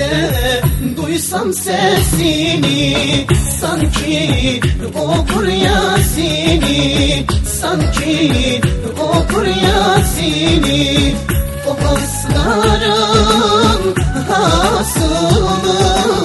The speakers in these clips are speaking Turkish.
de duysam sesini Sanki okur Yasin'i Sanki okur Yasin'i O pasların hasılı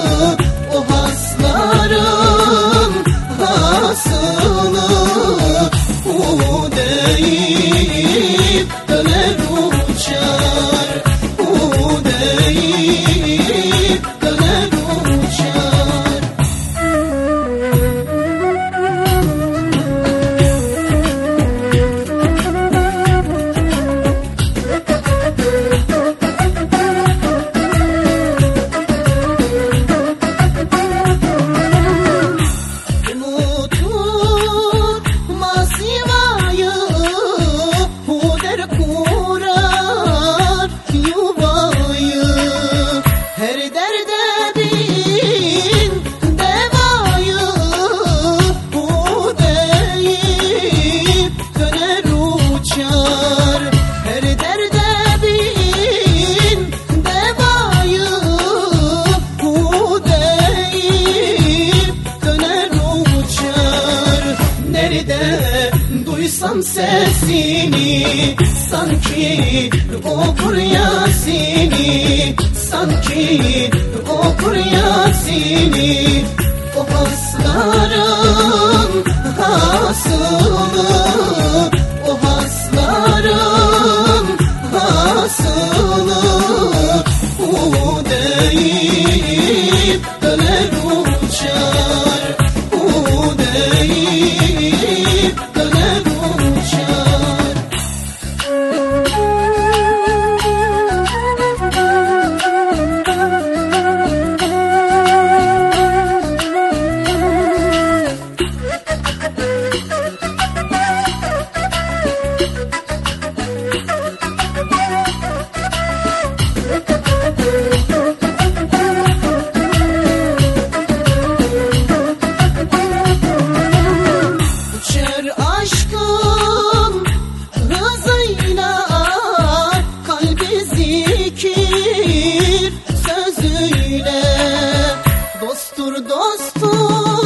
Duydum sesini sanki okur Yasin'i Sanki okur Yasin'i. O pasların hasılı. dostum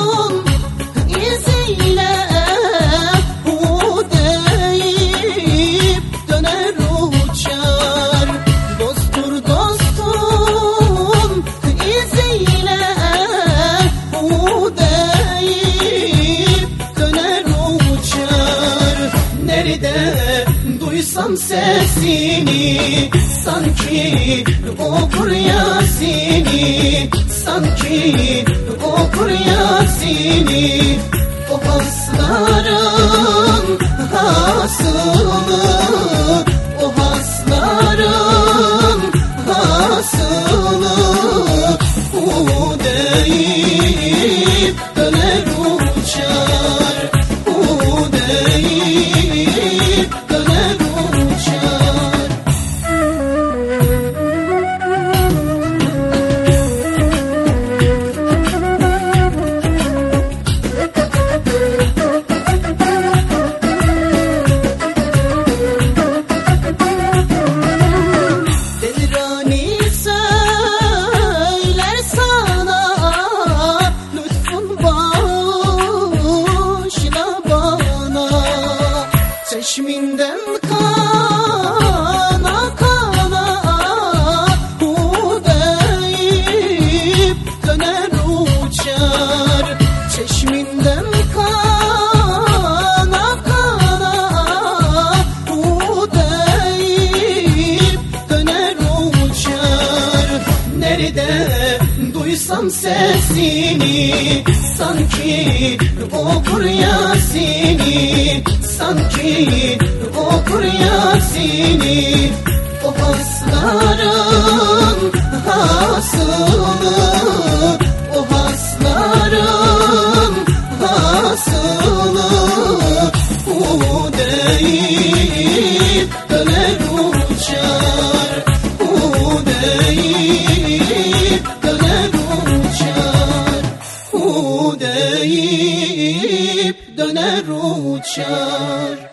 Duysam sesini sanki okur Yasin'i Sanki okur Yasin'i O pasların hasını belki de duysam sesini sanki okur Yasin'i sanki okur Yasin'i o pasların hasılı uçar